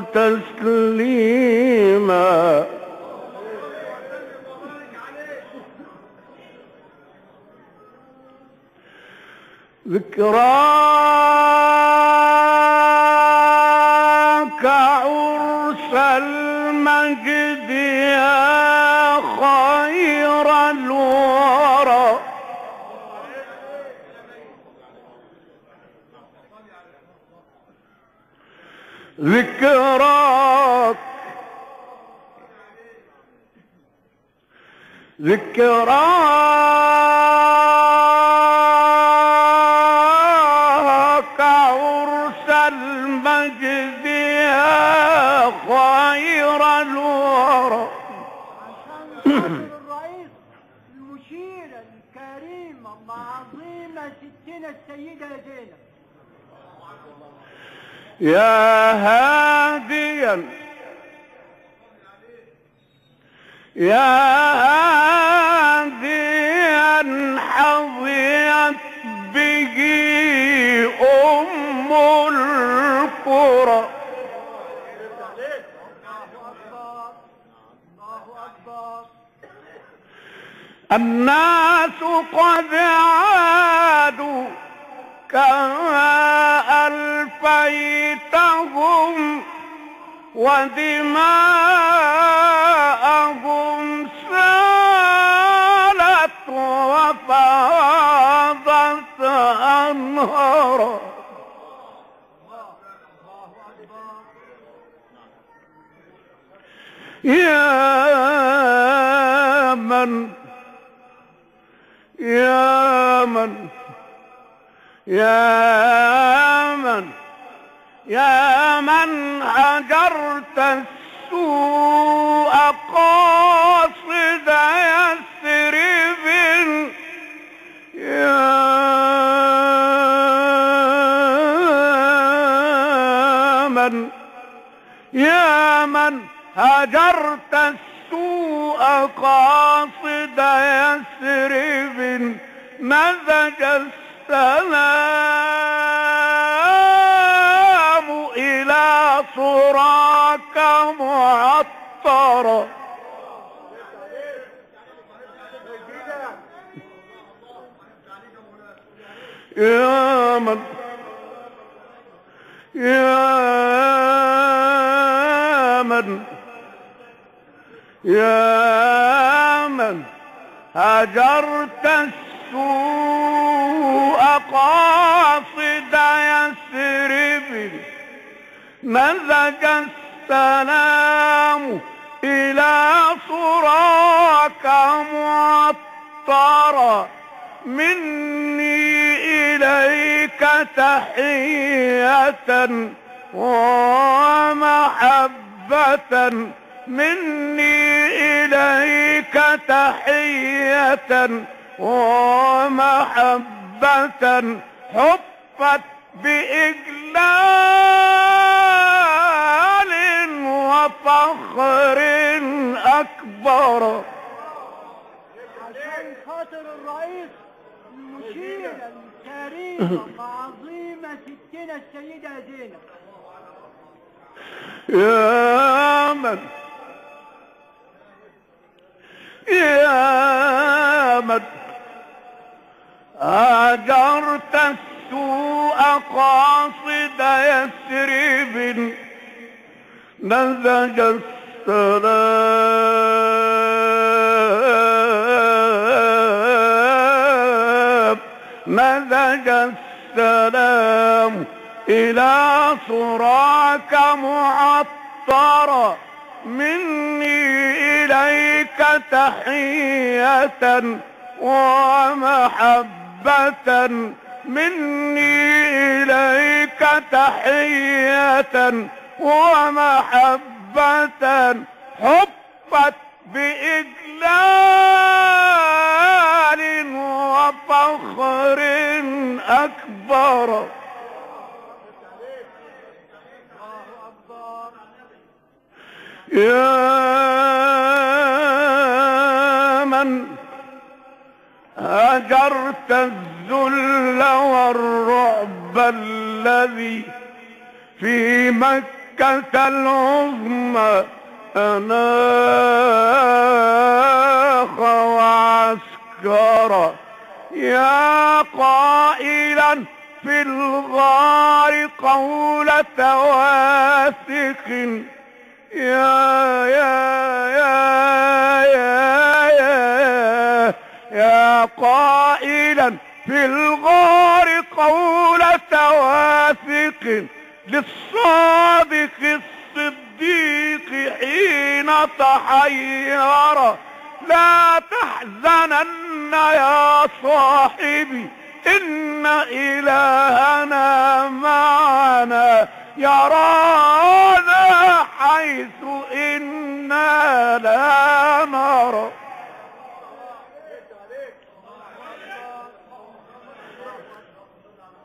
تسليما. ذكراك عرس المجد يا خير الورى ذكراك ذكراك عرس المجد يا خير الورى. عشان الرئيس المشيرة الكريمة العظيمة ستنا السيدة زينب يا هاديا. يا هاديا حظيت به أم القرى. الناس قد عادوا كما ودماءهم سالت وفاضت أنهارا يا من يا من يا من. يا من هجرت السوء قاصد يثرب يا من يا من هجرت السوء قاصد يثرب مزج السلام صراك معطرا يا من يا من يا من هجرت السوء قاصد يثرب مزج السلام إلى صراك معطرا مني إليك تحية ومحبة. مني إليك تحية ومحبة. حفت بإجلال وفخر أكبر. عشان خاطر الرئيس المشيرة الكريمة العظيمة ستنا السيدة زينب. يا من يا من هجرت السوء قاصد يثرب. نزج السلام مزج السلام إلى صراك معطرا مني إليك تحية ومحبة. مني إليك تحية ومحبة محبة حبت بإجلال وفخر أكبر. يا من هجرت الذل والرعب الذي في مكة العظمى أناخ وعسكر. يا قائلا في الغار قولة واثق يا يا يا يا يا يا قائلا في الغار قولة واثق للصادق الصديق حين تحير. لا تحزنن يا صاحبي إن إلهنا معنا. يرانا حيث إنا لا نرى.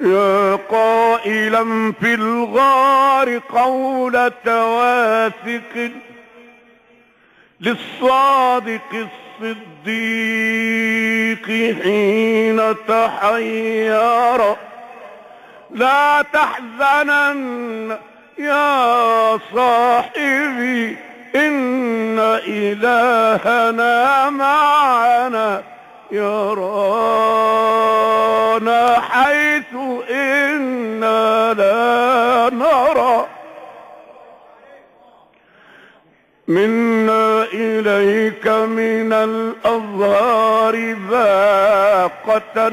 يا قائلا في الغار قولة واثق للصادق الصديق حين تحير. لا تحزنن يا صاحبي إن إلهنا معنا يرانا منا إليك من الأظهار باقة.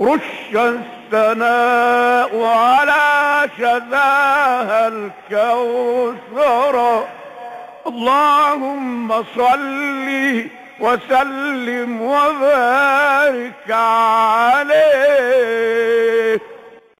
رش الثناء على شذاها الكوثر. اللهم صل وسلم وبارك عليه.